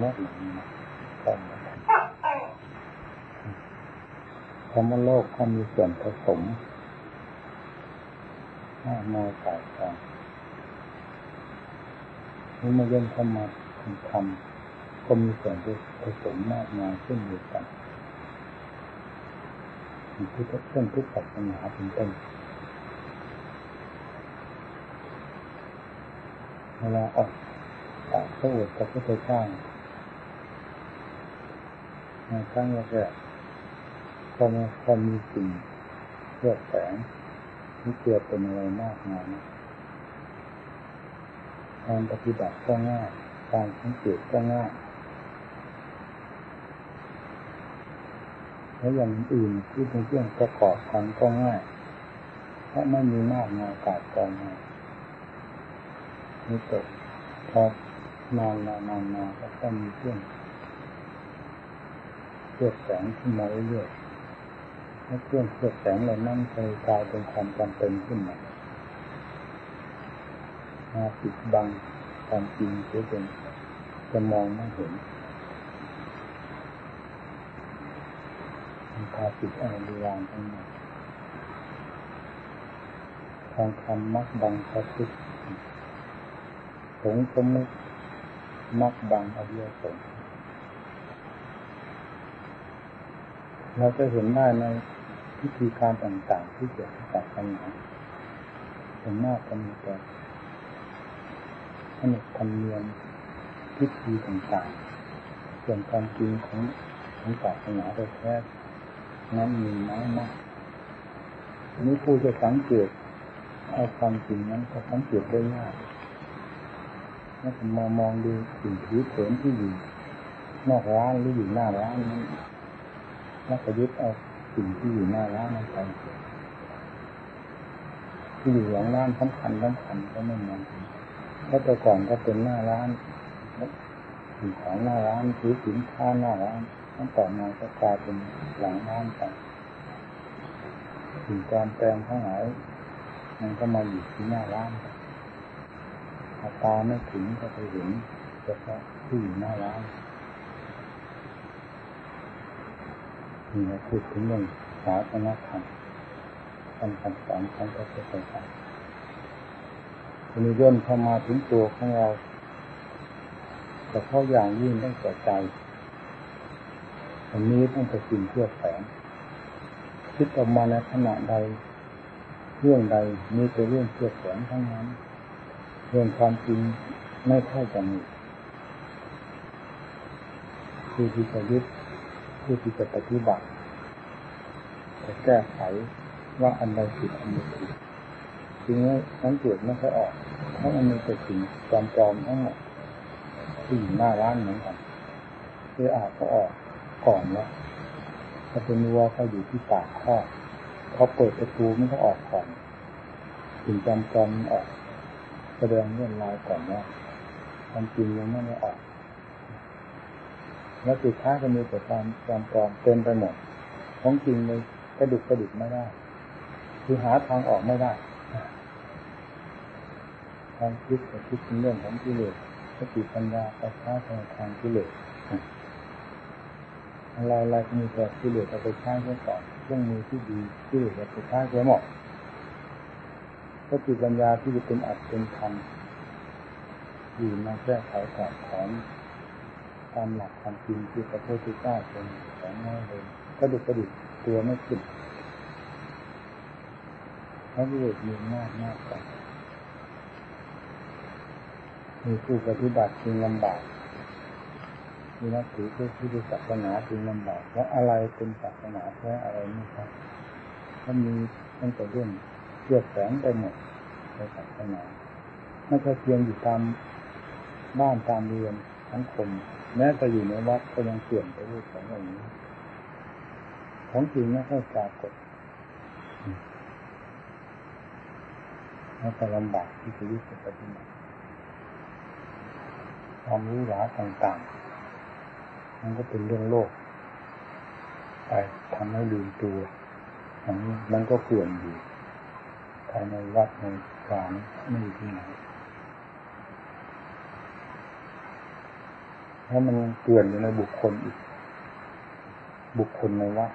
มดต้องธรรมโลกเขามีส่วนผสมมากมายกายกองนี่มาเย่นเข้ามาทำก็มีส่วนผสมมากมายเช่นเดียวกัน ที่เรื่องทุกข์ปัญหาเป็นต้นเวลาออกจากพระโอษฐ์กับพระเจ้าในครั้งแรกๆพอมาพอมีสิ่งเลือดแสงนี่เกิดเป็นอะไรมากมายการปฏิบัติก็ง่ายการสังเกตก็ง่าย แล้วอย่างอื่นที่เป็นเครื่องประกอบกันก็ง่ายเพราะไม่มีมากมายกาดกองมานี่ตกพอนานนานนานก็ต้องมีเครื่องเลือดแสงขึ้นมาเรื่อยๆแล้วเครื่องเลือดแสงเหล่านั้นเคยกลายเป็นความจำเป็นขึ้นมามาปิดบังความจริงเสียจนจะมองไม่เห็นมัน พาปิดอะไรดีวางทั้งหมดทองคำมักบังพระพุทธสงสมุกมักบังอริยสงฆ์เราจะเห็นได้ในพิธีการต่างๆ ที่เกี่ยวกับศาสนาส่วนมากก็มีแต่ขนบธรรมเนียมพิธีต่างๆ ส่วนความจริงของของศาสนาโดยแท้ นั้นมีน้อยมากนี้ผู้จะสังเกตเอาความจริงนั้นก็สังเกตได้ยากถ้าผมองมองดูสิ่งผิวเผินที่อยู่นอกร้านหรืออยู่หน้าร้านนั้นแล้วก็ยึดเอาสิ่งที่อยู่หน้าร้านนั้นไปที่อยู่หลังร้านสำคัญสำคัญก็ไม่มองเพราะแต่ก่อนก็เป็นหน้าร้านสิ่งของหน้าร้านถือสินค้าหน้าร้าน ตั้งแต่มาก็กลายเป็นหลังร้านไปสิ่งการแปลงทั้งหลายมันก็มาอยู่ที่หน้าร้านถ้าตาไม่ถึงก็ไปเห็นเฉพาะที่อยู่หน้าร้านนี่เราพูดถึงเรื่องศาสนธรรมคำคำสอนของพระพุทธเจ้าทีนี้ย่นเข้ามาถึงตัวของเราแต่เข้าอย่างยิ่งตั้งแต่ใจ อันนี้ต้องไปสิ่งเพื่อแฝงคิดออกมาในขณะใดเรื่องใดมีแต่เรื่องเพื่อแฝงทั้งนั้น เรื่องความจริงไม่ค่อยจะมีผู้ที่จะยึดผู้ที่จะปฏิบัติจะแก้ไขว่าอันใดผิดอันใดถูกจริงว่าสังเกตไม่ค่อยออกเพราะมันมีแต่สิ่งจอมจอมทั้งหมดที่อยู่หน้าร้านเหมือนกันคืออาจก็ออก ก่อนแล้วถ้าเป็นวัวก็อยู่ที่ปากข้อเขาเปิดประตูมันก็ออกก่อนสิ่งจอมจอมออกแสดงเรื่องลายก่อนว่าความจริงยังไม่ได้ออก แล้วสุดท้ายก็มีแต่ความจอมปลอมเต็มไปหมดของจริงเลยกระดุกกระดิกไม่ได้ คือหาทางออกไม่ได้ความคิดกับคิดเป็นเรื่องของกิเลสสติปัญญาไปช้าทางทางกิเลส อะไรอะไรก็มีแต่กิเลสเอาไปใช้ไว้ก่อนเครื่องมือที่ดีกิเลสเอาไปใช้ไว้หมดสติปัญญาที่จะเป็นอัดเป็นธรรมอยู่มาแก้ไขถอดถอนตามหลักความจริงที่พระพุทธเจ้าเป็นสอนมายเลยก็ดุกระดิกตัวไม่ขึ้นพระวิเวกมีมากมากกว่ามีผู้ปฏิบัติจึงลำบาก มีนักถือผู้ที่ดูศาสนาจึงลำบากแล้วอะไรเป็นศาสนาแท้อะไรนี่ครับถ้ามีตั้งแต่เรื่องเชื่อแสงไปหมดในศาสนาไม่ใช่เพียงอยู่ตามบ้านตามเรือนสังคมแม้แต่อยู่ในวัดก็ยังเปลี่ยนไปเรื่อยๆอย่างนี้ของจริงไม่ค่อยปรากฏแล้วก็ลำบากที่จะยึดปฏิบัติความรู้หลาต่างๆ มันก็เป็นเรื่องโลก ไปทำให้ลืมตัวอันนี้มันก็เกลื่อนอยู่ภายในวัดในกลางไม่มีที่ไหนแล้วมันเกลื่อนอยู่ในบุคคลอีก บุคคลในวัด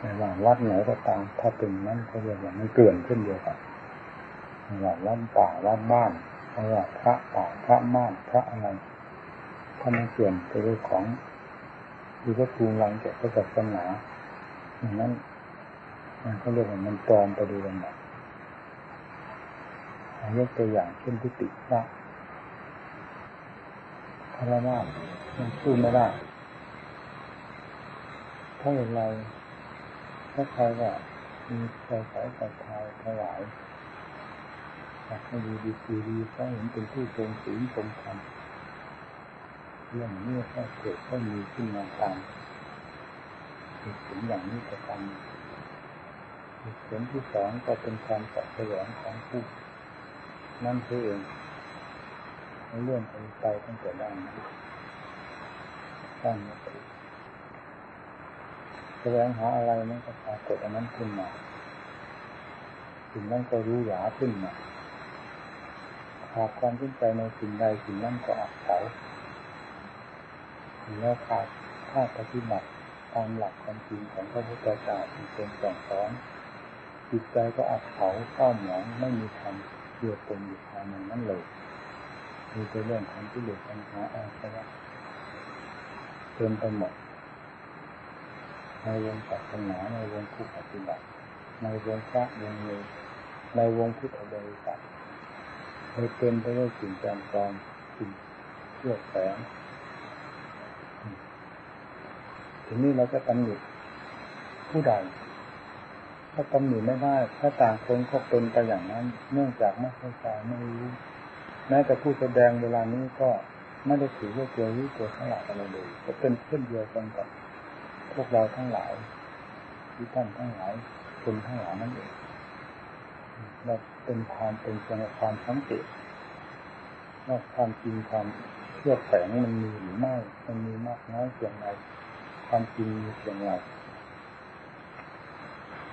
ในว่าวัดไหนก็ตามถ้าเป็นนั้นก็เรียกว่ามันเกลื่อนขึ้นเดียวกันว่าวัดป่าวัดบ้านว่าพระป่าพระม่านพระอะไรถ้ามันเกลื่อนไปด้วยของ ดูก็ทูงลังแก่พระศาสนาอย่างนั้น มันก็เรียกว่ามันปลอมไปดูกันแบบยกตัวอย่างเช่นที่ติพระคารวะมันสู้ไม่ได้ถ้าอย่างไรถ้าใครว่ามีใจสายศรัทธาถวายอยากให้ดีดีดีดีก็เห็นเป็นผู้ทรงศีลทรงธรรม เรื่องนี้ก็เกิดก็มีขึ้นมาตามเหตุผลอย่างนี้ก็ตามเหตุผลที่สองก็เป็นความตอบสยองของผู้นั่นคือเองเรื่องไปไปตั้งแต่ด้านนั้นตั้งแสวงหาอะไรนั้นก็ปรากฏอันนั้นขึ้นมาสิ่งนั้นก็รู้หยาขึ้นมาขาดความสนใจในสิ่งใดสิ่งนั้นก็อับเฉา แล้วขาดถ้าปฏิบัติตามหลักความจริงของพระพุทธเจ้าที่เป็นสอนสอนจิตใจก็อับเฉาเข้าหมองไม่มีธรรมเกี่ยวปนอยู่ภายในนั้นเลยมีแต่เรื่องของที่เหลือปัญหาอาสวะเต็มไปหมดในวงศาสนาในวงผู้ปฏิบัติในวงพระวงเลยในวงพุทธบริษัทเลยเต็มไปด้วยสิ่งจำปลอมสิ่งเชื่อแฝง ทีนี้เราจะตำหนิผู้ใดถ้าตำหนิไม่ได้ถ้าต่างคนก็เป็นไปอย่างนั้น เนื่องจากไม่เข้าใจไม่รู้แม้แต่ผู้แสดงเวลานี้ก็ไม่ได้ถือว่าตัวรู้ตัวทั้งหลายอะไรเลยก็เป็นเช่นเดียวกันกับพวกเราทั้งหลายที่ท่านทั้งหลายคนทั้งหลายนั่นเองเราเป็นความเป็นเพียงความสังเกตว่าความจริงความเชื่อแฝงมันมีหรือไม่มันมีมากน้อยเพียงไร ความจริงมีเพียงไร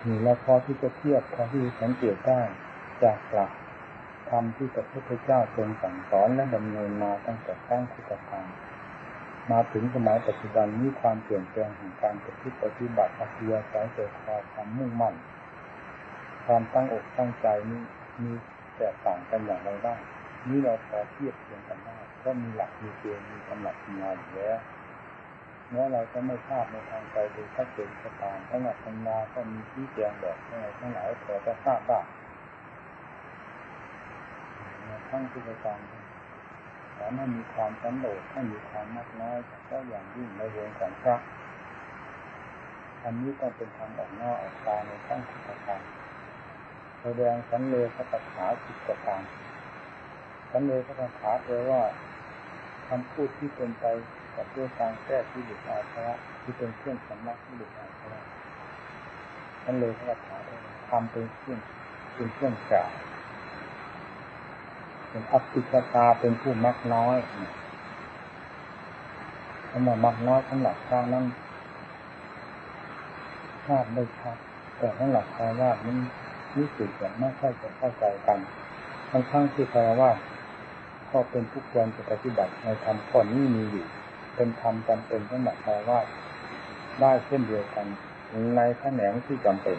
นี่เราพอที่จะเทียบพอที่จะสังเกตได้จากหลักธรรมที่พระพุทธเจ้าทรงสั่งสอนและดำเนินมาตั้งแต่ตั้งพุทธกาลมาถึงสมัยปัจจุบันนี้ความเปลี่ยนแปลงของการปฏิปฏิบัติอัตยาสายเกิดความมุ่งมั่น ความตั้งอกตั้งใจนี้มีแตกต่างกันอย่างไรบ้างนี่เราพอเทียบเทียงกันได้ก็มีหลักมีเกณฑ์มีกำหนดงานอยู่แล้ว แม้เราจะไม่ทราบในทางใจดยชัดเจนก็ตามทั้งหลักปัญญาก็มีที่แจงบอกทั้งหลายทั้งหลายพอจะทราบได้ทั้งที่ประการสอนให้มีความสันโดษให้มีความมากน้อยก็อย่างยิ่งในวงของพระอันนี้ต้องเป็นทางออกนอกออกตาในขั้งที่ประการแสดงสันเลสกถาสิบประการสันเลสกถาแปลว่า คำพูดที่เป็นไปกับด้วยการแก้ที่ดุอาชระที่เป็นเครื่องสำนักที่ดุอาชระสันเลสกถาทำเป็นเครื่องเป็นเครื่องกล่าวเป็นอัปปิชตาเป็นผู้มักน้อยคำว่ามักน้อยสำหรับข้านั้นทราบได้ชัดแต่สำหรับคารวะนี้รู้สึกจะไม่ค่อยจะเข้าใจกันทั้งทั้งที่คารวะ ก็เป็นผู้ควรจะปฏิบัติในธรรมข้อนี้มีอยู่ เป็นธรรมจำเป็นสำหรับคารวะได้เช่นเดียวกันในแขนงที่จำเป็น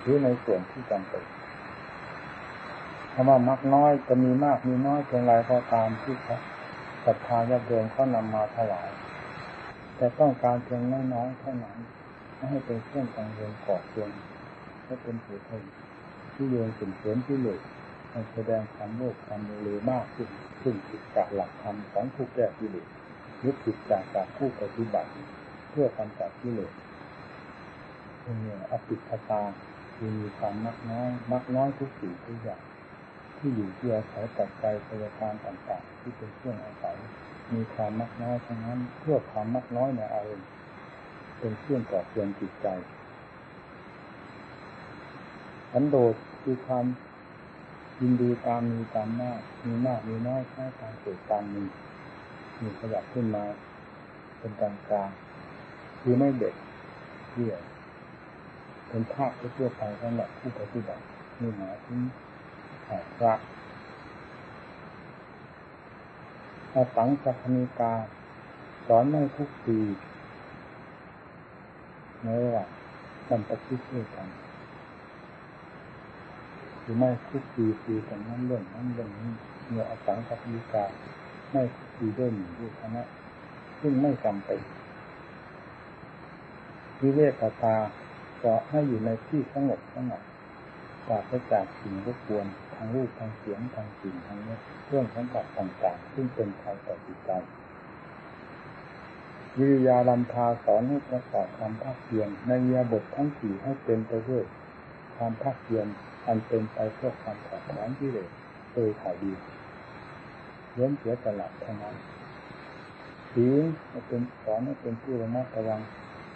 หรือในส่วนที่จำเป็นคำว่ามักน้อยจะมีมากมีน้อยเพียงไรก็ตามที่เขาศรัทธาญาติโยมเขานำมาถวาย แต่ต้องการเพียงน้อยๆเท่านั้นไม่ให้เป็นเครื่องกังวลก่อเกวนให้เป็นเหตุให้ที่โยนสิ่งเสริมที่เหลือ แสดงความโลภความเลวมากขึ้นซึ่งผิดจากหลักธรรมของผู้แก้กิเลสยึดผิดจากจากผู้ปฏิบัติ เพื่อการจัดกิเลสนี่อภิปตาคือมีความมักน้อย มักน้อยทุกสิ่งทุกอย่างที่อยู่ที่อาศัยตัดใจพยาการต่างๆ ที่เป็นเครื่องอาศัยมีความมักน้อยทั้งนั้นเพื่อความมักน้อยในอารมณ์เป็นเครื่องก่อเตือนจิตใจสันโดษคือความ ยินดีตามมีตามมาก มีมากมีน้อยแค่ตามเกิดตามมีมีขยับขึ้นมา เป็นกลางกลางคือไม่เด็กเดี่ยวเป็นภาพทั่วไปสำหรับผู้ปฏิบัตินี่หมายถึงพระอาสังสัพนิกา สอนไม่ทุกปีในระหว่างสัมปชิตด้วยกัน หรือไม่ทุกปีปีกันนั่นเรื่องนั้นเรื่องนี้เมื่ออาสังสัพนิกาไม่ทุกปีด้วยหนึ่งด้วยคณะซึ่งไม่จำเป็นวิเวกตาก็ให้อยู่ในที่สงบสงบปราศจากสิ่งรบกวนทางรูปทางเสียงทางกลิ่นทางเนื้อเครื่องสัมผัสต่างๆ ซึ่งเป็นภัยต่อจิตใจวิริยาลัมพาสอนให้ประกอบความภาคเพียรในยาบททั้งสี่ให้เป็นไปด้วยความภาคเพียร อันเป็นไปเพื่อความถอดถอนที่เลยโดยถ่ายดีเล้นเสียตลาดเท่านั้นศีลเป็นสอนเป็นผู้ระมัดระวัง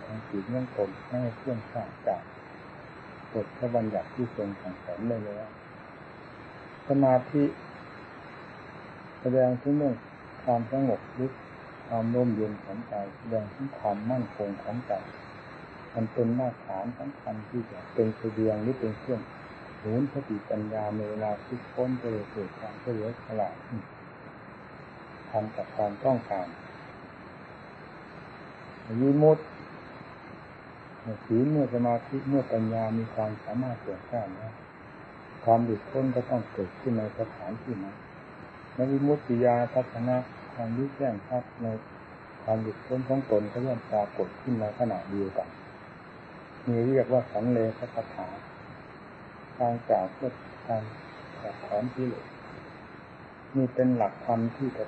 ทางศีลเรื่องตนไม่ให้เคลื่อนข้างจากกฎพระบัญญัติที่ทรงสั่งสอนได้แล้วสมาธิแสดงถึงเรื่องความสงบลึกความร่มเย็นของใจแสดงถึงความมั่นคงของใจมันเป็นมาตรฐานสำคัญที่จะเป็นเสบียงหรือเป็นเครื่อง หนุนสติปัญญาในเวลาที่พ้นไปเลยเกิดความเฉลียวฉลาดทำกับความต้องการวิมุตศีลเมื่อสมาธิเมื่อปัญญามีความสามารถเกิดขึ้นแล้วความหลุดพ้นก็ต้องเกิดขึ้นในสถานที่นั้นในวิมุตติยาทัศนะความรู้แจ้งชัดในความหลุดพ้นของตนก็ย่อมปรากฏขึ้นในขณะเดียวกันมีเรียกว่าสังเลสคาถา การกล่าวเพื่อการขัดถอนที่เหลือนี่เป็นหลักธรรมที่จะ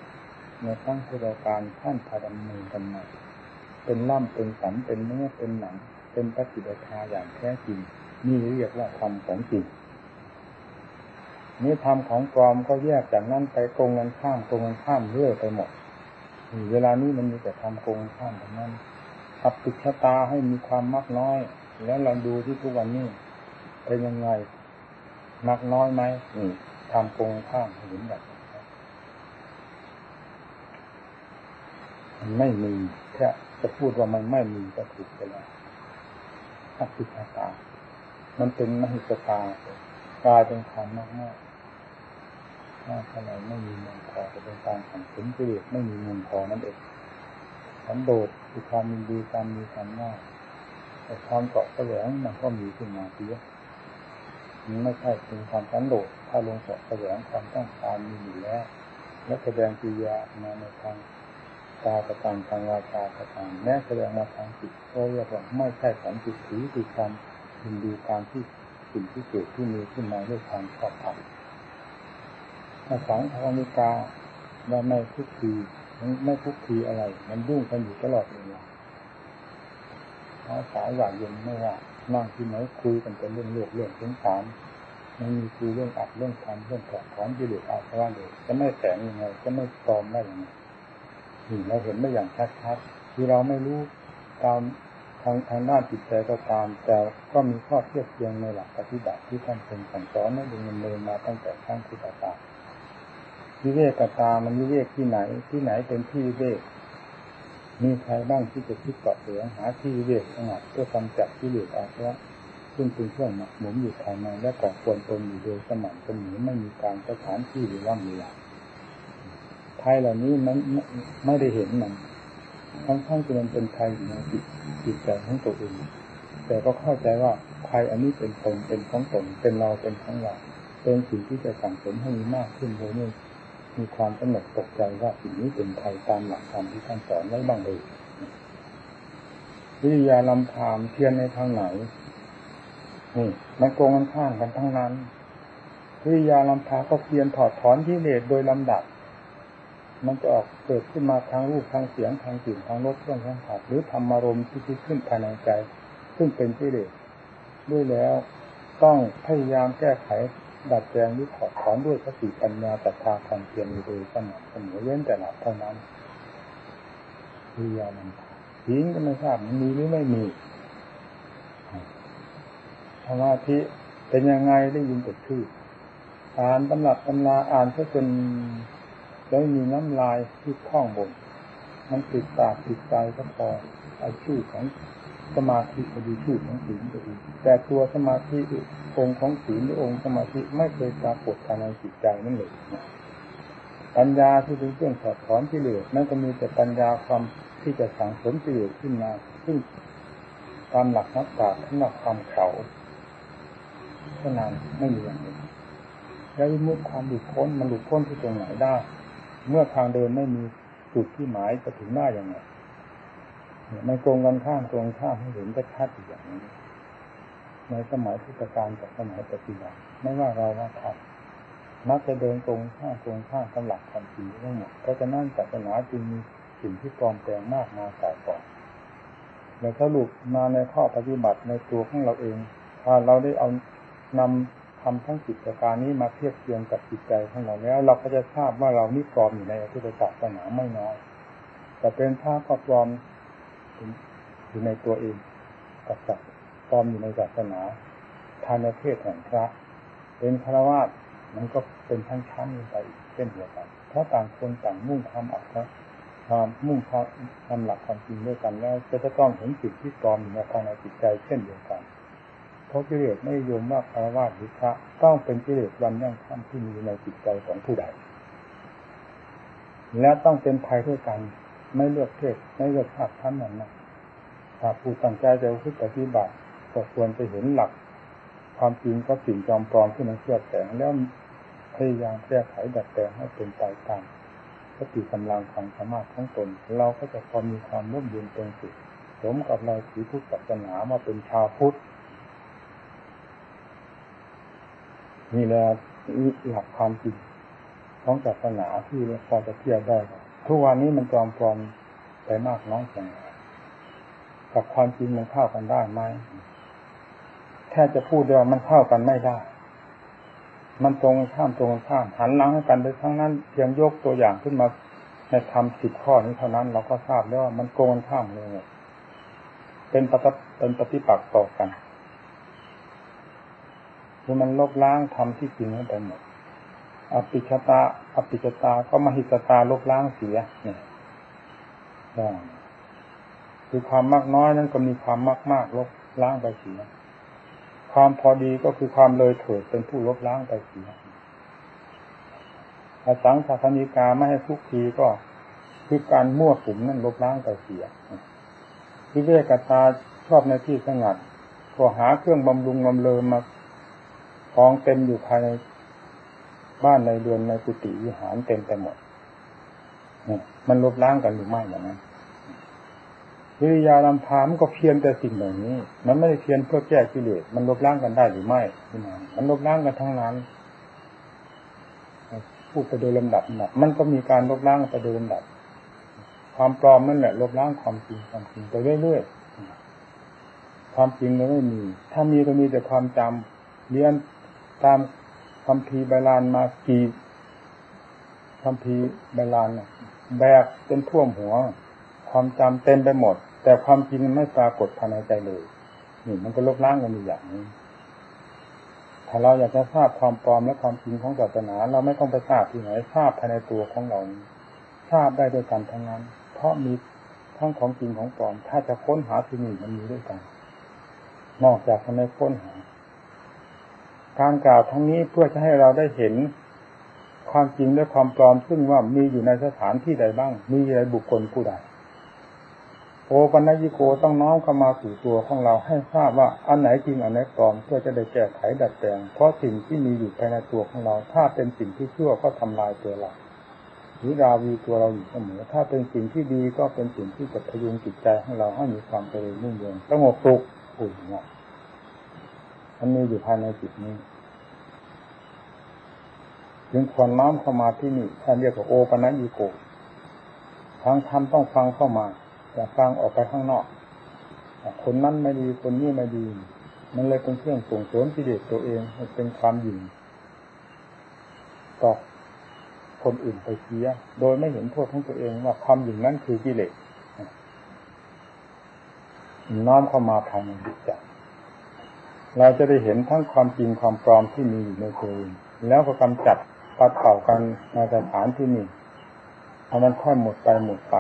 ในทั้งพุทธการท่านพาดำเนินกันมาเป็นล่ำเป็นสันเป็นเนื้อเป็นหนัง เป็นปฏิบัติาอย่างแท้จริงนี่เรียกว่าธรรมของจริงนี่ธรรมของปลอมก็แยกจากนั้นไปตรงกันข้ามตรงกันข้ามเรื่อยไปหมดเวลานี้มันมีแต่ทำโกงข้ามแบบนั้นขับติดชะตาให้มีความมากน้อย แล้วเราดูที่ทุกวันนี้เป็นยังไง มากน้อยไหมนี่ทำโกงข้ามเห็นแบบมันไม่มีแค่จะพูดว่ามันไม่มีก็ถูกไปแล้วขับติดชะตามันเป็นมหิสตากลายเป็นความมากมากมากเท่าไหร่ไม่มีเงินพอจะเป็นการขังถึงกิเลสไม่มีเงินพอนั่นเองสันโดษคือความมีดีความมีความมากแต่ความเกาะแสวงมันก็มีขึ้นมาเยอะ ไม่ใช่เป็นความสันโดษถ้าลงเกาะแสวงความต้องการมีอยู่แล้ว และแสดงกิยามาในทางตาประตังทางวาจาประตังแม้แสดงมาทางจิตก็เรียกว่าไม่ใช่สันติถือคือความยินดีการที่สิ่งที่เกิดที่มีขึ้นมาด้วยความชอบธรรมถ้าสังฆามิกาเราไม่ทุกทีไม่ทุกทีอะไร มันยุ่งกันอยู่ตลอดเวลาเอาสายหวานเย็นไม่ว่า นั่งที่ไหนคุยกันเป็นเรื่องโลกเรื่องสงสารไม่มีคุยเรื่องอัดเรื่องทำเรื่องถอดถอนกิเลสอาสวะเลยจะไม่แฝงยังไงจะไม่ปลอมได้ยังไงนี่เราเห็นได้อย่างชัดๆคือเราไม่รู้ตามทางทางด้านจิตใจก็ตาม แต่ก็มีข้อเทียบเทียงในหลักปฏิบัติที่ท่านเป็นสั่งสอนให้ดำเนินมาตั้งแต่ขั้งพุทธกาลวิเวกตามันวิเวกที่ไหนที่ไหนเป็นที่วิเวก มีใครบ้างที่จะคิดเกาะเหลือหาที่วิเวกสงัดเพื่อกำจัดที่เหลืออาสวะซึ่งเป็นเครื่องหมุนอยู่ภายในและก่อควรตนอยู่โดยสม่ำเสมอไม่มีการสถานที่หรือว่างเวลาไทยเหล่านี้มันไม่ได้เห็นมันทั้งทั้งที่มันเป็นภัยในจิตจิตใจของตัวเองแต่ก็เข้าใจว่าภัยอันนี้เป็นตนเป็นของตนเป็นเราเป็นของเราเป็นสิ่งที่จะสั่งสมให้มีมากขึ้นโดยไม่ มีความสงบตกใจว่าสิ่งนี้เป็นภัยตามหลักธรรมที่ท่านสอนไว้บ้างเลยวิทยาลำพามเทียนในทางไหนนี่มันโกงกันข้างกันทั้งนั้นวิทยาลำพาก็เพียนถอดถอนที่เลสโดยลำดับ มันจะออกเกิดขึ้นมาทางรูปทางเสียงทางกลิ่นทางรสเครื่องสัมผัสหรือธรรมารมณ์ที่คิดขึ้นภายในใจ ซึ่งเป็นที่เด็ด้วยแล้ว ต้องพยายามแก้ไข ดัดแปลงหรือถอดถอนด้วยสติปัญญาตัทาความเพียรโดยสม่ำเสมอเว้นแต่หลับเท่านั้นพยายามมันทิ้งก็ไม่ทราบมันมีหรือไม่มีสมาธิเป็นยังไงได้ยินแต่ชื่ออ่านตำรับตำราอ่านก็จนแล้วมีน้ำลายที่คล้องบนมันติดปากติดใจก็พอเอาชื่อของ สมาธิก็ดีชื่อของศีลก็ดีแต่ตัวสมาธิองค์ของศีลหรือองค์สมาธิไม่เคยปรากฏภายในจิตใจนั่นเลยปัญญาที่เป็นเครื่องถอดถอนกิเลสนั่นก็มีแต่ปัญญาความที่จะสังสมกิเลสขึ้นมาซึ่งตามหลักนักปราชญ์หลักความเขาเท่านั้นไม่มีอย่างอื่นแล้ววิมุตความหลุดพ้นมันหลุดพ้นที่ตรงไหนได้ เมื่อทางเดินไม่มีจุดที่หมายจะถึงหน้าอย่างไร มันตรงกันข้ามตรงข้ามให้เห็นชัดอีกอย่างนี้ ในสมัยพุทธกาลกับสมัยปัจจุบันไม่ว่าเราว่าใครมักจะเดินตรงข้ามตรงข้ามกับหลักความจริงทั้งหมดเพราะฉะนั้นศาสนาจึงมีสิ่งที่ปลอมแปลงมากมายกายก่อนแล้วสรุปมาในข้อปฏิบัติในตัวของเราเองถ้าเราได้เอานำทำทั้งสิบประการนี้มาเทียบเทียงกับจิตใจของเราแล้ว เราก็จะทราบว่าเรานี่ปลอมอยู่ในพุทธศาสนาไม่น้อยแต่เป็นภาพก็ปลอม อยู่ในตัวเองกับสัตว์ปลอมอยู่ในศาสนาทานเพศแห่งพระ เป็นฆราวาสมันก็เป็นชั้นชั้นไปเช่นเดียวกัน เพราะต่างคนต่างมุ่งความอัตถะความมุ่งทำหลักความจริงด้วยกันแล้วจะจะต้องเห็นจิตที่ปลอมอยู่ในภายในจิตใจเช่นเดียวกันเพราะกิเลสไม่ยมว่าคารวะหรือพระต้องเป็นกิเลสวันยั่งค่ำที่มีในจิตใจของผู้ใด และต้องเป็นภัยด้วยกัน ไม่เลือกเพศไม่เลือกชาติชั้นนั้นนะถ้าผู้ตั้งใจจะพึ่งปฏิบัติก็ควรจะเห็นหลัก ความจริงก็สิ่งจอมปลอมที่มันเชื่อแฝงแล้วพยายามแก้ไขดัดแปลงให้เป็นไปตามสติกำลังความสามารถของตน เราก็จะพอมีความร่มเย็นเป็นสุดสมกับเราถือพุทธศาสนามาเป็นชาวพุทธนี่แหละหลักความจริงของศาสนาที่พอจะเทียบได้ ทุกวันนี้มันจอมปลอมไปมากน้อยแค่ไหนกับความจริงมันเข้ากันได้ไหมแค่จะพูดเดียวมันเข้ากันไม่ได้ มันตรงข้ามตรงข้ามหันหลังให้กันไปทั้งนั้นเพียงยกตัวอย่างขึ้นมาในทำสิบข้อนี้เท่านั้น เราก็ทราบแล้วว่ามันโกงข้ามเลยเป็นปฏิเป็นปฏิปักษ์ต่อกันคือมันลบล้างทำที่จริงให้ไปหมด อภิชตาอภิชตาก็มหิตตาลบล้างเสียเนี่ยคือความมากน้อยนั้นก็มีความมากมากลบล้างไปเสียความพอดีก็คือความเลยเถิดเป็นผู้ลบล้างไปเสียอสังขารนิกาไม่ให้ทุกทีก็คือการมั่วสุมนั่นลบล้างไปเสียที่เวกตาชอบในที่สงัดก็หาเครื่องบำรุงบำเรอมาของเต็มอยู่ภายใน บ้านในเรือนในกุฏิวิหารเต็มไปหมด มันลบล้างกันหรือไม่อย่างนั้นวิริยาลำพามก็เพียนแต่สิ่งเหล่านี้ มันไม่ได้เพียนเพื่อแก้กิเลส มันลบล้างกันได้หรือไม่นี่มันลบล้างกันทั้งนั้นพูดไปโดยลำดับนะมันก็มีการลบล้างไปโดยลำดับ ความปลอมนั่นแหละลบล้างความจริงความจริงไปเรื่อยๆ ความจริงมันไม่มี ถ้ามีก็มีแต่ความจำเรียนตาม คำพีใบลานมากี่คำพีใบลานแบกเป็นท่วมหัว ความจำเต็มไปหมด แต่ความจริงไม่ปรากฏภายในใจเลย นี่มันก็ลบล้างกันอยู่อย่างนี้ถ้าเราอยากจะทราบความปลอมและความจริงของศาสนา เราไม่ต้องไปทราบที่ไหนทราบภายในตัวของเราทราบได้ด้วยกันทั้งนั้น เพราะมีทั้งของจริงของปลอม ถ้าจะค้นหาที่นี่มันมีด้วยกัน นอกจากภายในค้นหา การกล่าวทั้งนี้เพื่อจะให้เราได้เห็นความจริงและความปลอมซึ่งว่ามีอยู่ในสถานที่ใดบ้าง มีในบุคคลผู้ใดโอปัญญิโกต้องน้อมเข้ามาสู่ตัวของเราให้ทราบว่าอันไหนจริงอันไหนปลอมเพื่อจะได้แก้ไขดัดแปลง เพราะสิ่งที่มีอยู่ภายในตัวของเรา ถ้าเป็นสิ่งที่ชั่วก็ทำลายตัวเราหรือราวีตัวเราอยู่เสมอถ้าเป็นสิ่งที่ดีก็เป็นสิ่งที่จะพยุงจิตใจของเราให้มีความเจริญรุ่งเรืองสงบสุขอุ่นเนาะ มันมีอยู่ภายในจิตนี้ จึงควรน้อมเข้ามาที่นี่ท่านเรียกว่าโอปนัญญิโกทางธรรมต้องฟังเข้ามาอย่าฟังออกไปข้างนอกคนนั้นไม่ดีคนนี้ไม่ดี มันเลยเป็นเครื่องส่งเสริมกิเลสตัวเองมันเป็นความหยิ่งต่อคนอื่นไปเสีย โดยไม่เห็นโทษของตัวเองว่าความหยิ่งนั้นคือกิเลสน้อมเข้ามาภายในจิตใจ เราจะได้เห็นทั้งความจริงความปลอมที่มีอยู่ในตัวเองแล้วก็กำจัดปัดเป่ากันในสถานที่นี้เอามันค่อยหมดไปหมดไป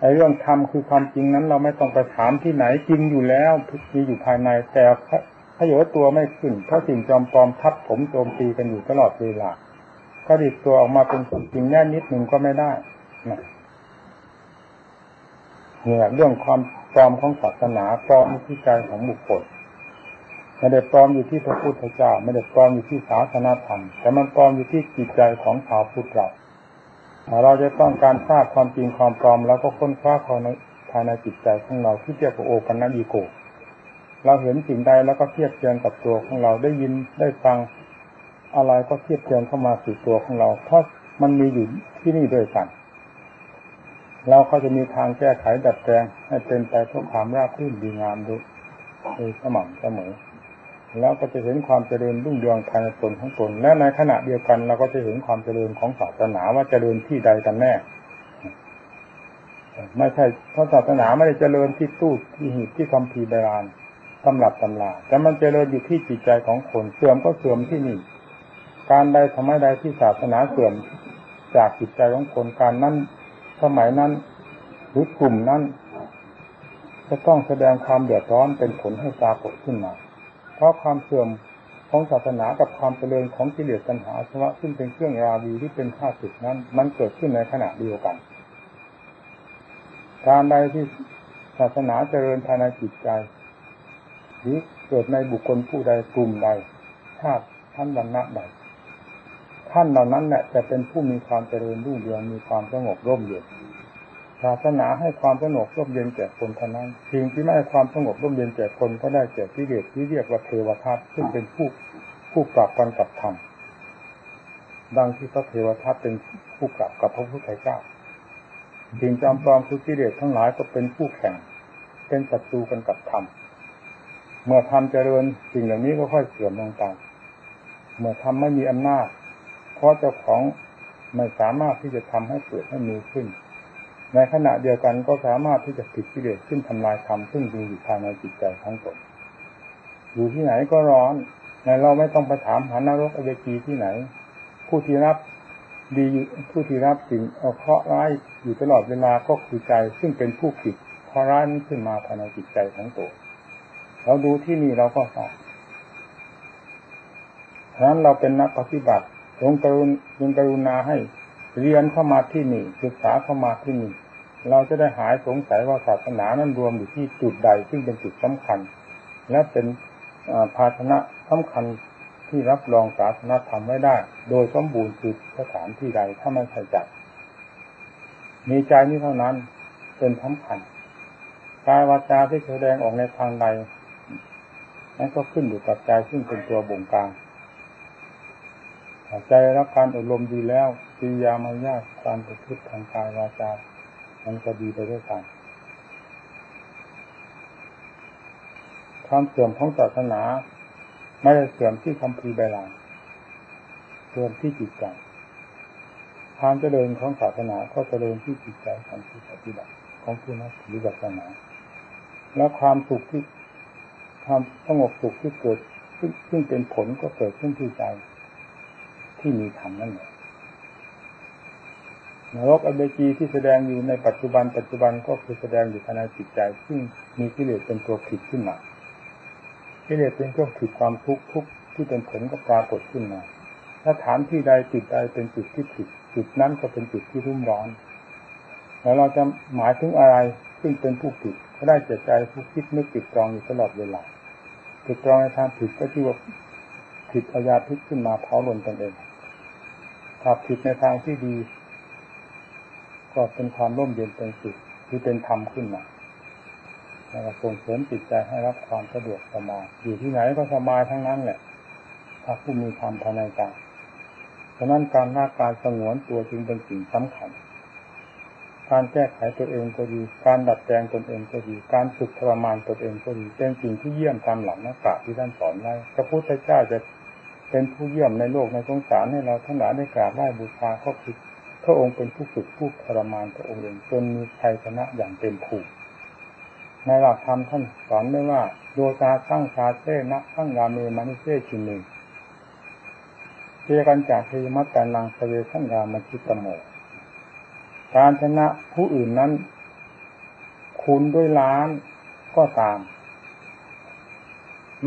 ไอ้เรื่องธรรมคือความจริงนั้น เราไม่ต้องไปถามที่ไหนจริงอยู่แล้วมีอยู่ภายในแต่ขยโยตัวไม่ขึ้นเพราะสิ่งจอมปลอมทับผมโจมตีกันอยู่ตลอดเวลาก็ดิดตัวออกมาเป็นความจริงแน่นิดหนึ่งก็ไม่ได้นะเนี่ยเรื่องความปลอมของศาสนาปลอมที่ใจของบุคคล ไม่ได้ปลอมอยู่ที่พระพุทธเจ้า ไม่ได้ปลอมอยู่ที่ศาสนาธรรม แต่มันปลอมอยู่ที่จิตใจของชาวพุทธเราเราจะต้องการทราบความจริงความปลอม แล้วก็ค้นคว้าภายในภายในจิตใจของเราที่เรียกว่าโอปันนดีโก เราเห็นสิ่งใดแล้วก็เทียบเทียงกับตัวของเราได้ยินได้ฟังอะไรก็เทียบเทียงเข้ามาสู่ตัวของเรา เพราะมันมีอยู่ที่นี่ด้วยกัน เราก็จะมีทางแก้ไขดัดแปลงให้เป็นไปเพื่อความราบรื่นดีงามด้วยสม่ำเสมอ แล้วก็จะเห็นความเจริญรุ่งเรืองภายในตนของตน และในขณะเดียวกันเราก็จะเห็นความเจริญของศาสนาว่าเจริญที่ใดกันแน่ ไม่ใช่เพราะศาสนาไม่ได้เจริญที่ตู้ที่หีบที่คำพีบรานตำรับตำราแต่มันเจริญอยู่ที่จิตใจของคนเสื่อมก็เสื่อมที่นี่ การใดทำให้ใดที่ศาสนาเสื่อมจากจิตใจของคนการนั้นสมัยนั้นหรือกลุ่มนั้นจะต้องแสดงความเดือดร้อนเป็นผลให้ปรากฏขึ้นมา เพราะความเสื่อมของศาสนากับความเจริญของกิเลสตัณหาชวะซึ่งเป็นเครื่องราวีที่เป็นข้าศึกนั้น มันเกิดขึ้นในขณะเดียวกันการใดที่ศาสนาเจริญภายในจิตใจหรือเกิดในบุคคลผู้ใดกลุ่มใดชาติท่านวรรณะใดท่านเหล่านั้นแหละจะเป็นผู้มีความเจริญรุ่งเรืองมีความสงบร่มเย็น ศาสนาให้ความสงบร่มเย็นแก่คนเท่านั้นสิ่งที่ไม่ให้ความสงบร่มเย็นแก่คนก็ได้แก่ที่เดชที่เรียกว่าเทวทัตซึ่งเป็นผู้ผู้ปรับกันกับธรรมดังที่พระเทวทัตเป็นผู้กลับกับพระพุทธเจ้าสิ่งจำปลอมคือกิเลสทั้งหลายก็เป็นผู้แข่ง เป็นศัตรูกันกับธรรมเมื่อธรรมเจริญสิ่งเหล่านี้ก็ค่อยเสื่อมลงไปเมื่อธรรมไม่มีอำนาจเพราะเจ้าของไม่สามารถที่จะทำให้เกิดให้มีขึ้น ในขณะเดียวกันก็สามารถที่จะผิดกิเลสขึ้นทำลายธรรมซึ่งมีอยู่ภายในจิตใจทั้งตนอยู่ที่ไหนก็ร้อนในเราไม่ต้องไปถามหานรกอเวจีที่ไหน ผู้ที่รับดีผู้ที่รับสิ่งเอาเคราะห์ร้ายอยู่ตลอดเวลาก็คือใจ ซึ่งเป็นผู้ผิดเพราะร้ายนั้ขึ้นมาภายในจิตใจทั้งตัวเราดูที่นี่เราก็ทราบฉะนั้นเราเป็นนักปฏิบัติจงกรุณจงกรุณาให้เรียนเข้ามาที่นี่ศึกษาเข้ามาที่นี่ เราจะได้หายสงสัยว่าศาสนานั้นรวมอยู่ที่จุดใดซึ่งเป็นจุดสำคัญ และเป็นภาชนะสำคัญที่รับรองศาสนาธรรมไว้ได้ โดยสมบูรณ์คือสถานที่ใดถ้าไม่ใช่จัดมีใจนี้เท่านั้นเป็นสำคัญกายวาจาที่แสดงออกในทางใดนั้นก็ขึ้นอยู่กับใจซึ่งเป็นตัวบ่งการใจรับการอบรมดีแล้วปิยามายาการประพฤติทางกายวาจา มันก็ดีไปด้วยกันความเสื่อมของศาสนา ไม่ได้เสื่อมที่คำพีใบลานเสื่อมที่จิตใจความเจริญของศาสนาก็เจริญที่จิตใจของผู้ปฏิบัติของผู้นับถือศาสนา และความสุขที่ความสงบสุขที่เกิดซึ่งเป็นผลก็เกิดขึ้นที่ใจที่มีธรรมนั่นแหละ นรกอเบจีที่แสดงอยู่ในปัจจุบันปัจจุบันก็คือแสดงอยู่ภายในจิตใจ ซึ่งมีกิเลสเป็นตัวผิดขึ้นมากิเลสเป็นตัวผิดความทุกข์ทุกข์ที่เป็นผลก็ปรากฏขึ้นมาถ้าฐานที่ใดจิตใดเป็นจุดที่ผิดจุดนั้นก็เป็นจุดที่รุ่มร้อน แล้วเราจะหมายถึงอะไรซึ่งเป็นผู้ผิดก็ได้เจตใจผู้คิดนึกติดตรองอยู่ตลอดเวลาติดตรองในทางผิดก็ที่ว่าผิดอายาพิษขึ้นมาเผาลนตนเองถ้าผิดในทางที่ดี ก็เป็นความร่มเย็นเป็นสุขที่เป็นธรรมขึ้นมาแล้วส่งเสริมจิตใจให้รับความสะดวกสบายอยู่ที่ไหนก็สบายทั้งนั้นแหละ ถ้าผู้มีธรรมภายในใจฉะนั้นการหน้าการสงวนตัวจึงเป็นสิ่งสำคัญ การแก้ไขตัวเองก็ดี การดัดแปลงตนเองก็ดี การฝึกทรมานตนเองก็ดี เป็นสิ่งที่เยี่ยมตามหลักนักปราชญ์ที่ท่านสอนไว้พระพุทธเจ้าจะเป็นผู้เยี่ยมในโลกในสงสารให้เราทั้งหลายได้กราบไหว้บูชาก็คือ พระองค์เป็นผู้ฝึกผู้ทรมานพระองค์เองจนมีชัยชนะอย่างเต็มภูมิในหลักธรรมท่านสอนไว้ว่าโยตาตั้งชาเซนะตั้งราเมมานิเซชินหนึ่งเจกันจากเทมัตตานังสเวสังรามาชิตโมการชนะผู้อื่นนั้น คูณด้วยล้านก็ตาม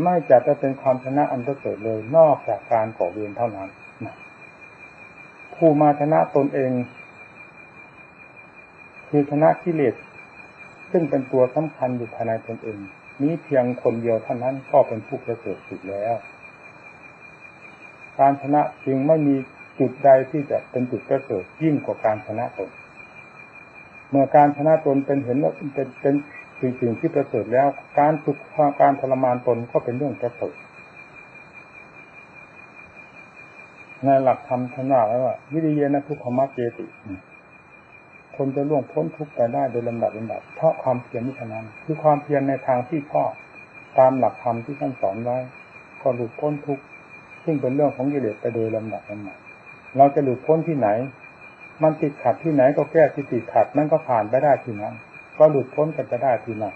ไม่จะจะเป็นความชนะอันประเสริฐเลยนอกจากการก่อเวรเท่านั้น ผู้มาชนะตนเอง คือชนะกิเลสซึ่งเป็นตัวสำคัญอยู่ภายในตนเอง นี้เพียงคนเดียวเท่านั้นก็เป็นผู้ประเสริฐสุดแล้ว การชนะจึงไม่มีจุดใดที่จะเป็นจุดประเสริฐยิ่งกว่าการชนะตน เมื่อการชนะตนเป็นเห็นว่าเป็นเป็นสิ่งสิ่งที่ประเสริฐแล้ว การฝึกการทรมานตนก็เป็นเรื่องประเสริฐ ในหลักธรรมท่านว่าไว้ว่า วิริยนะทุกขมัจเจติคนจะล่วงพ้นทุกข์ไปได้โดยลำดับลำดับเพราะความเพียรนี้เท่านั้น คือความเพียรในทางที่ชอบตามหลักธรรมที่ท่านสอนไว้ ก็หลุดพ้นทุกข์ซึ่งเป็นเรื่องของกิเลสไปโดยลำดับลำดับเราจะหลุดพ้นที่ไหน มันติดขัดที่ไหนก็แก้ที่ติดขัดนั่นก็ผ่านไปได้ที่นั้น ก็หลุดพ้นกันจะได้ที่นั่น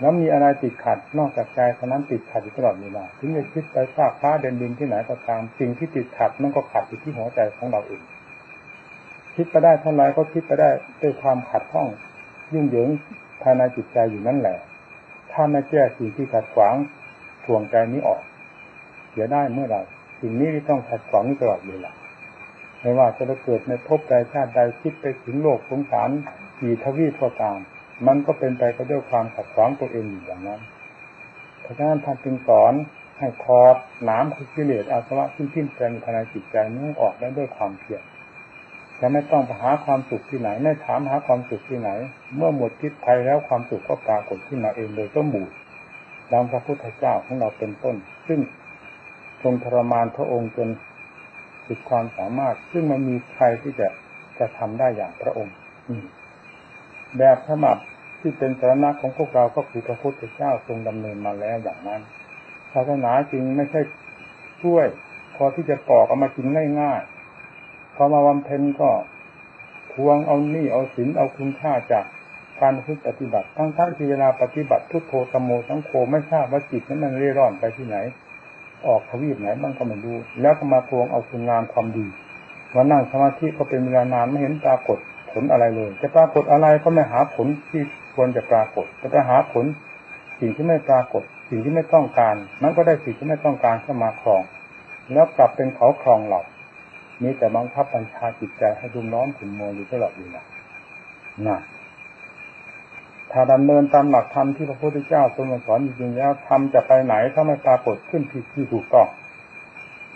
แล้วมีอะไรติดขัดนอกจากใจเท่านั้นติดขัดอยู่ตลอดเวลาถึงจะคิดไปฟากฟ้าเดินดินที่ไหนก็ตามสิ่งที่ติดขัดนั่นก็ขัดอยู่ที่หัวใจของเราเองคิดไปได้เท่าไรก็คิดไปได้ด้วยความขัดข้องยุ่งเหยิงภายในจิตใจอยู่นั่นแหละ ถ้าไม่แก้สิ่งที่ขัดขวางถ่วงใจนี้ออกเสียได้เมื่อไหร่สิ่งนี้ที่ต้องขัดขวางตลอดเวลาไม่ว่าจะเกิดในภพใดชาติใดคิดไปถึงโลกสงสารกี่ทวีปก็ตาม มันก็เป็นไปก็ด้วยความขัดขวางตัวเองอยู่อย่างนั้นเพราะฉะนั้นท่านจึงสอนให้ทอดน้ำคือกิเลสอาสวะที่ทิ้นแปลงภายในจิตใจนี้ออกได้ด้วยความเพียรจะไม่ต้องไปหาความสุขที่ไหน ไม่ถามหาความสุขที่ไหน เมื่อหมดคิดภัยแล้วความสุขก็ปรากฏขึ้นมาเองโดยสมบูรณ์ดังพระพุทธเจ้าของเราเป็นต้น ซึ่งทรงทรมานพระองค์จนสุดความสามารถ ซึ่งมันมีใครที่จะจะทำได้อย่างพระองค์ แบบฉบับที่เป็นสาระของพวกเราก็คือพระพุทธเจ้าทรงดำเนินมาแล้วอย่างนั้นศาสนาจริงไม่ใช่ช่วย พอที่จะปอกเอามากินง่ายๆพอมาวันเพ็ญก็ทวงเอานี่เอาศีลเอาคุณค่าจากการพึ่ปฏิบัติทั้งทั้งที่เวลาปฏิบัติพุทโธธรรมโมทั้งโคไม่ทราบว่าจิตนั้นมันเร่ร่อนไปที่ไหน ออกทวีปไหนบ้างก็ไม่รู้แล้วก็มาทวงเอาคุณงามความดีมานั่งสมาธิก็เป็นเวลานานไม่เห็นปรากฏ ผลอะไรเลย จะปรากฏอะไรก็ไม่หาผลที่ควรจะปรากฏจะไปหาผล สิ่งที่ไม่ปรากฏ สิ่งที่ไม่ต้องการ มันก็ได้สิ่งที่ไม่ต้องการเข้ามาครอง แล้วกลับเป็นเขาครองเรามีแต่บังคับบัญชาจิตใจให้ดุมน้อมขุนโมอยู่ตลอดเวลานะถ้าดำเนินตามหลักธรรมที่พระพุทธเจ้าทรงสอนจริงๆแล้วทำจะไปไหนถ้าไม่ปรากฏขึ้นที่ที่ถูกต้อง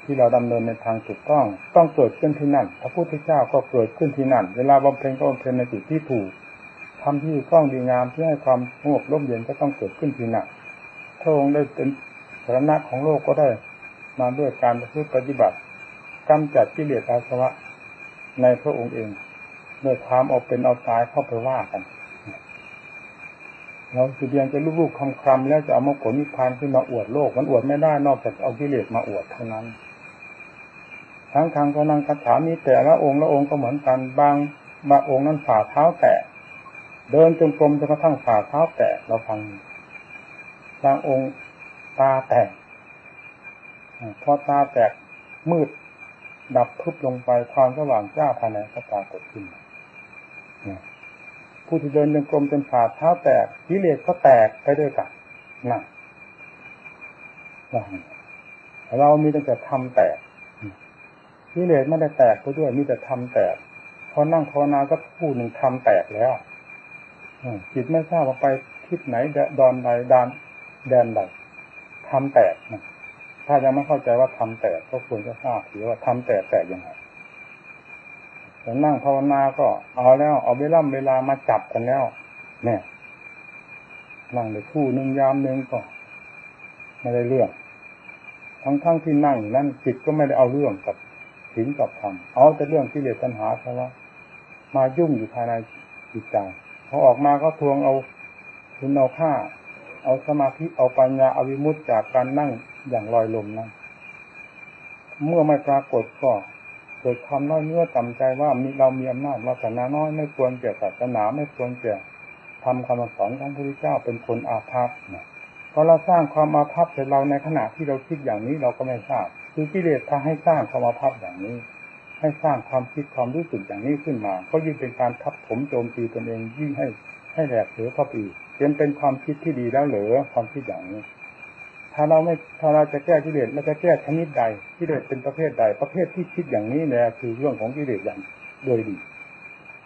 ที่เราดำเนินในทางถูกต้อง ต้องเกิดขึ้นที่นั่น พระพุทธเจ้าก็เกิดขึ้นที่นั่น เวลาบำเพ็ญก็บำเพ็ญในจุดที่ถูกทำที่กล้องดีงามที่ให้ความสงบร่มเย็นก็ต้องเกิดขึ้นที่นั่นพระองค์ได้เป็นสาระของโลกก็ได้ มาด้วยการปฏิบัติกำจัดกิเลสอาสวะในพระองค์เองโดยความเอาเป็นเอาตายเข้าไปว่ากันเราสุเดียงจะลูกๆคำคำแล้วจะเอามาผลนิพพานขึ้นมาอวดโลก มันอวดไม่ได้นอกจากเอากิเลสมาอวดเท่านั้น ทั้งทางพนังคาถามีแต่ละองค์ละองค์ก็เหมือนกันบางบางองค์นั้นฝ่าเท้าแตกเดินจงกรมจนกระทั่งฝ่าเท้าแตกเราฟังบางองค์ตาแตกพอตาแตกมืดดับทุบลงไปความสว่างจ้าภายในก็ปรากฏขึ้นผู้ที่เดินจงกรมจนฝ่าเท้าแตกกิเลสก็แตกไปด้วยกันนั่นเรามีตั้งแต่ทำแตก กิเลสไม่ได้แตกไปด้วยมีแต่ทำแตกพอนั่งภาวนาก็พูดหนึ่งทำแตกแล้วจิตไม่ทราบว่าไปทิศไหนดอนใดดานแดนใดทำแตกถ้ายังไม่เข้าใจว่าทำแตกก็ควรจะทราบถือว่าทำแตกแตกยังไงแต่นั่งภาวนาก็เอาแล้วเอาเวลาเวลามาจับกันแล้วเนี่ยนั่งไปคู่หนึ่งยามหนึ่งก็ไม่ได้เรื่อง ทั้งทั้งที่นั่งนั่นจิตก็ไม่ได้เอาเรื่องกับ ศีลกับธรรมเอาแต่เรื่องที่เลสตัญหาใช่ไหมมายุ่งอยู่ภายในจิตใจพอออกมาก็ทวงเอาคุณเอาค่า เอาสมาธิเอาปัญญาเอาวิมุตจากการนั่งอย่างลอยลมนั้นเมื่อไม่ปรากฏก็เกิดความน้อยเนื้อต่ำใจว่ามีเรามีอำนาจวาสนาน้อยไม่ควรเกี่ยวกับศาสนาไม่ควรเกี่ยวทำคำสอนของพระพุทธเจ้าเป็นคนอาภัพเนี่ยพอเราสร้างความอาภัพใส่เราในขณะที่เราคิดอย่างนี้เราก็ไม่ทราบ คือกิเลสพาให้สร้างความาภัพอย่างนี้ ให้สร้างความคิดความรู้สึกอย่างนี้ขึ้นมา ก็ยิ่งเป็นการทับถมโจมตีตนเองยิ่งให้ให้แหลกเหลือเข้าไปอีกเป็นเป็นความคิดที่ดีแล้วเหรือความคิดอย่างนี้ ถ้าเราไม่ถ้าเราจะแก้กิเลสเราจะแก้ชนิดใดกิเลสเป็นประเภทใด ประเภทที่คิดอย่างนี้เนี่ยคือเรื่องของกิเลสอย่างโดยดี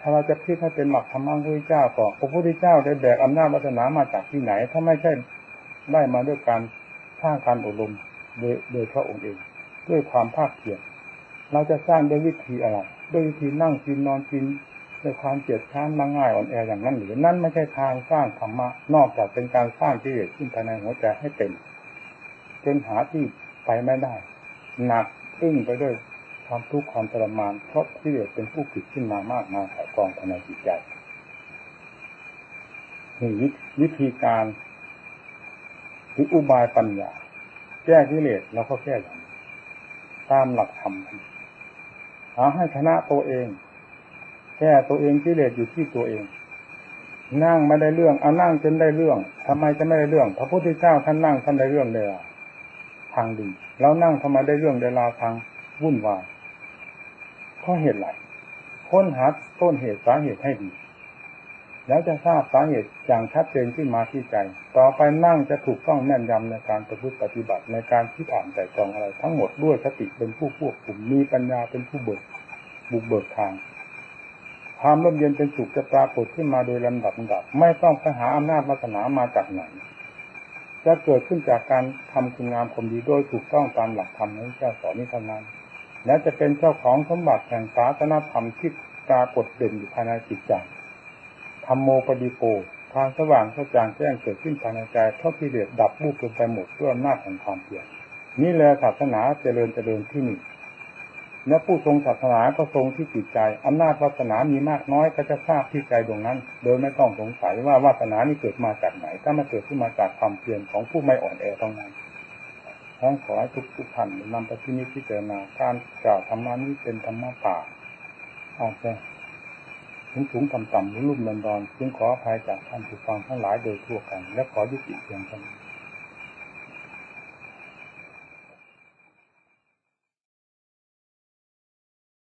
ถ้าเราจะคิดให้เป็นหลักธรรมะพระพุทธเจ้าก็พระพุทธเจ้าได้แบกอำนาจวัฒนามาจากที่ไหน ถ้าไม่ใช่ได้มาด้วยการสร้างการอบรมโดยโดยพระองค์เอง ด้วยความภาคเพียรเราจะสร้างด้วยวิธีอะไรด้วยวิธีนั่งกินนอนกินด้วยความเจียดช้านมาง่ายอ่อนแออย่างนั้นหรือนั่นไม่ใช่ทางสร้างธรรมะนอกจากเป็นการสร้างกิเลสขึ้นภายในหัวใจให้เต็มจนหาที่ไปไม่ได้ หนักอึ้งไปด้วยความทุกข์ความทรมานเพราะกิเลสเป็นผู้ผิดขึ้นมามากมายหลายกองภายในจิตใจนี่วิธีการหรืออุบายปัญญา แก้กิเลสเราก็แก้อย่าง ตามหลักธรรมหาให้ชนะตัวเอง แก้ตัวเองกิเลสอยู่ที่ตัวเอง นั่งไม่ได้เรื่อง เอานั่งจนได้เรื่องทำไมจะไม่ได้เรื่อง พระพุทธเจ้าท่านนั่งท่านได้เรื่องเลยทางดีแล้วนั่งทำไมได้เรื่องได้ราวทางวุ่นวายเพราะเหตุไรค้นหาต้นเหตุสาเหตุให้ดี แล้วจะทราบสาเหตุอย่างชัดเจนขึ้นมาที่ใจ ต่อไปนั่งจะถูกต้องแม่นยำในการประพฤติปฏิบัติในการคิดอ่านแต่จองอะไรทั้งหมดด้วยสติเป็นผู้ควบคุมมีปัญญาเป็นผู้เบิกบุกเบิกทาง ความร่มเย็นเป็นสุขจะปรากฏขึ้นมาโดยลำดับลำดับ ไม่ต้องไปหาอำนาจวาสนามาจากไหนจะเกิดขึ้นจากการทำคุณงามความดีโดยถูกต้องตามหลักธรรมของเจ้าสอนนี้เท่านั้น และจะเป็นเจ้าของสมบัติแห่งศาสนาธรรมที่ปรากฏเด่นอยู่ภายในจิตใจ ธรรมโมปฏิโปทางสว่างกระจ่างแจ้งเกิดขึ้นภายในใจเท่าที่เดือดดับบูบลงไปหมดด้วยอำนาจแห่งความเพียรนี่แหละศาสนาเจริญเจริญที่นี่และผู้ทรงศาสนาก็ทรงที่จิตใจอำนาจวาสนามีมากน้อยก็จะทราบที่ใจดวงนั้น โดยไม่ต้องสงสัยว่าวาสนานี้เกิดมาจากไหนถ้ามาเกิดขึ้นมาจากความเพียรของผู้ไม่อ่อนแอตรงนั้นทั้งขอให้ทุกทุกท่านนำไปที่นี้พิจารณาการกล่าวธรรมานี้เป็นธรรมะป่าอาจจะ สูงสูงต่ำต่ำรุ่มดอนดอนจึงขออภัยจากท่านผู้ฟังทั้งหลายโดยทั่วกัน และขอยุติเพียงเท่านี้